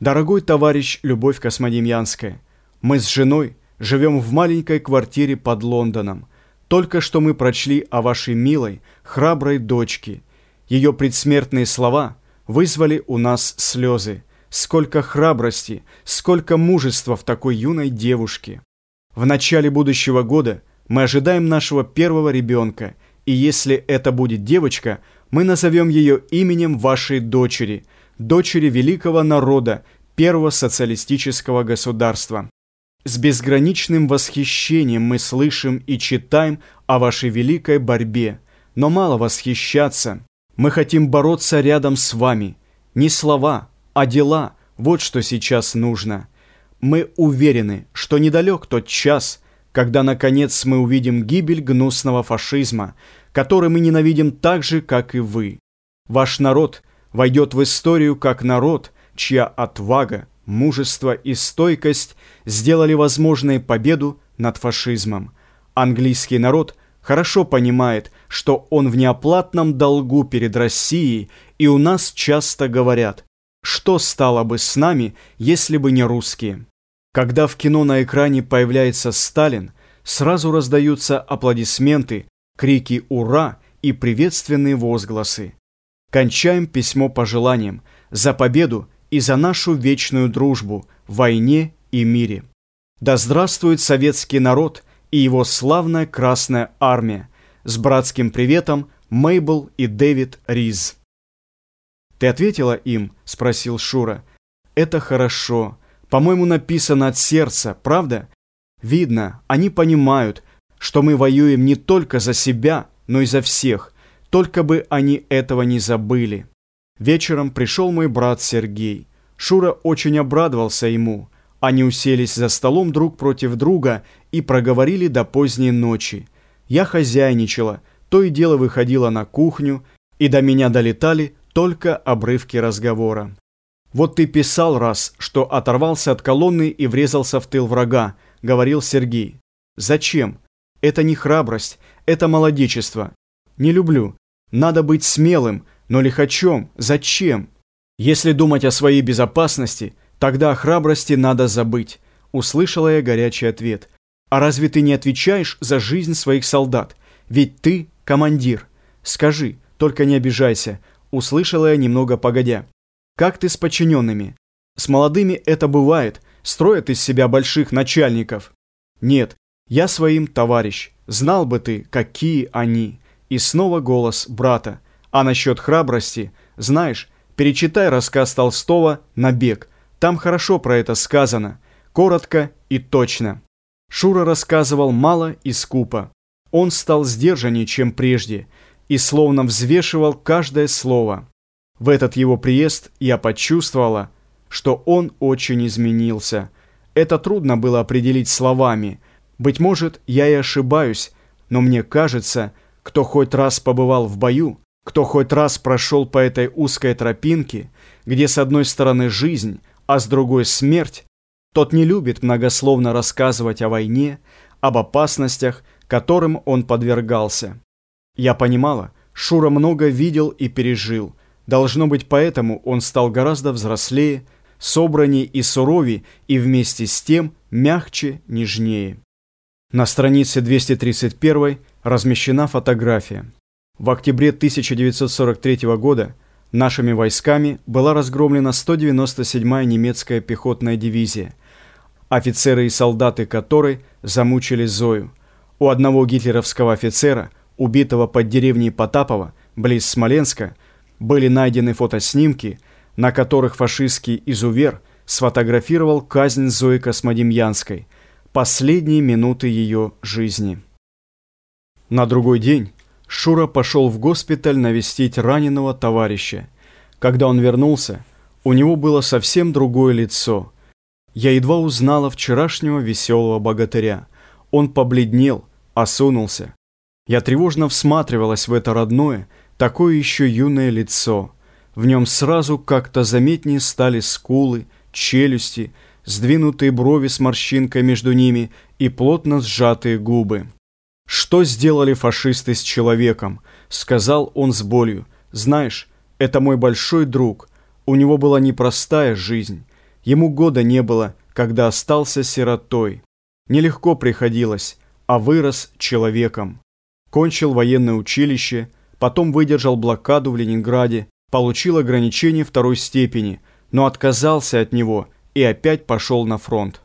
Дорогой товарищ Любовь Космодемьянская, мы с женой живем в маленькой квартире под Лондоном. Только что мы прочли о вашей милой, храброй дочке. Ее предсмертные слова вызвали у нас слезы. Сколько храбрости, сколько мужества в такой юной девушке. В начале будущего года мы ожидаем нашего первого ребенка, и если это будет девочка, мы назовем ее именем вашей дочери – дочери великого народа, первого социалистического государства. С безграничным восхищением мы слышим и читаем о вашей великой борьбе, но мало восхищаться. Мы хотим бороться рядом с вами. Не слова, а дела – вот что сейчас нужно. Мы уверены, что недалек тот час, когда, наконец, мы увидим гибель гнусного фашизма, который мы ненавидим так же, как и вы. Ваш народ войдет в историю как народ, чья отвага, мужество и стойкость сделали возможной победу над фашизмом. Английский народ хорошо понимает, что он в неоплатном долгу перед Россией, и у нас часто говорят, что стало бы с нами, если бы не русские. Когда в кино на экране появляется Сталин, сразу раздаются аплодисменты, крики «Ура!» и приветственные возгласы. Кончаем письмо пожеланием за победу и за нашу вечную дружбу в войне и мире. Да здравствует советский народ и его славная Красная Армия. С братским приветом Мейбл и Дэвид Риз. «Ты ответила им?» – спросил Шура. «Это хорошо. По-моему, написано от сердца, правда? Видно, они понимают, что мы воюем не только за себя, но и за всех – только бы они этого не забыли. Вечером пришел мой брат Сергей. Шура очень обрадовался ему. Они уселись за столом друг против друга и проговорили до поздней ночи. Я хозяйничала, то и дело выходила на кухню, и до меня долетали только обрывки разговора. «Вот ты писал раз, что оторвался от колонны и врезался в тыл врага», — говорил Сергей. «Зачем? Это не храбрость, это молодечество. Не люблю. Надо быть смелым, но лихачом. Зачем? Если думать о своей безопасности, тогда о храбрости надо забыть. Услышала я горячий ответ. А разве ты не отвечаешь за жизнь своих солдат? Ведь ты командир. Скажи, только не обижайся. Услышала я немного погодя. Как ты с подчиненными? С молодыми это бывает. Строят из себя больших начальников. Нет, я своим товарищ. Знал бы ты, какие они. И снова голос брата. А насчет храбрости, знаешь, перечитай рассказ Толстого «Набег». Там хорошо про это сказано, коротко и точно. Шура рассказывал мало и скупо. Он стал сдержаннее, чем прежде, и словно взвешивал каждое слово. В этот его приезд я почувствовала, что он очень изменился. Это трудно было определить словами. Быть может, я и ошибаюсь, но мне кажется, кто хоть раз побывал в бою, кто хоть раз прошел по этой узкой тропинке, где с одной стороны жизнь, а с другой смерть, тот не любит многословно рассказывать о войне, об опасностях, которым он подвергался. Я понимала, Шура много видел и пережил. Должно быть, поэтому он стал гораздо взрослее, собраннее и суровее, и вместе с тем мягче, нежнее. На странице 231 размещена фотография. В октябре 1943 года нашими войсками была разгромлена 197-я немецкая пехотная дивизия, офицеры и солдаты которой замучили Зою. У одного гитлеровского офицера, убитого под деревней Потапова, близ Смоленска, были найдены фотоснимки, на которых фашистский изувер сфотографировал казнь Зои Космодемьянской, последние минуты ее жизни. На другой день Шура пошел в госпиталь навестить раненого товарища. Когда он вернулся, у него было совсем другое лицо. Я едва узнала вчерашнего веселого богатыря. Он побледнел, осунулся. Я тревожно всматривалась в это родное, такое еще юное лицо. В нем сразу как-то заметнее стали скулы, челюсти, сдвинутые брови с морщинкой между ними и плотно сжатые губы. «Что сделали фашисты с человеком?» — сказал он с болью. «Знаешь, это мой большой друг. У него была непростая жизнь. Ему года не было, когда остался сиротой. Нелегко приходилось, а вырос человеком. Кончил военное училище, потом выдержал блокаду в Ленинграде, получил ограничение второй степени, но отказался от него и опять пошел на фронт.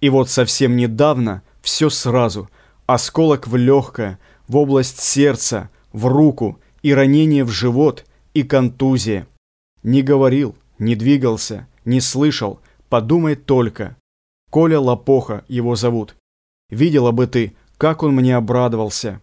И вот совсем недавно все сразу. Осколок в легкое, в область сердца, в руку, и ранение в живот, и контузия. Не говорил, не двигался, не слышал, подумай только. Коля Лопоха его зовут. Видела бы ты, как он мне обрадовался.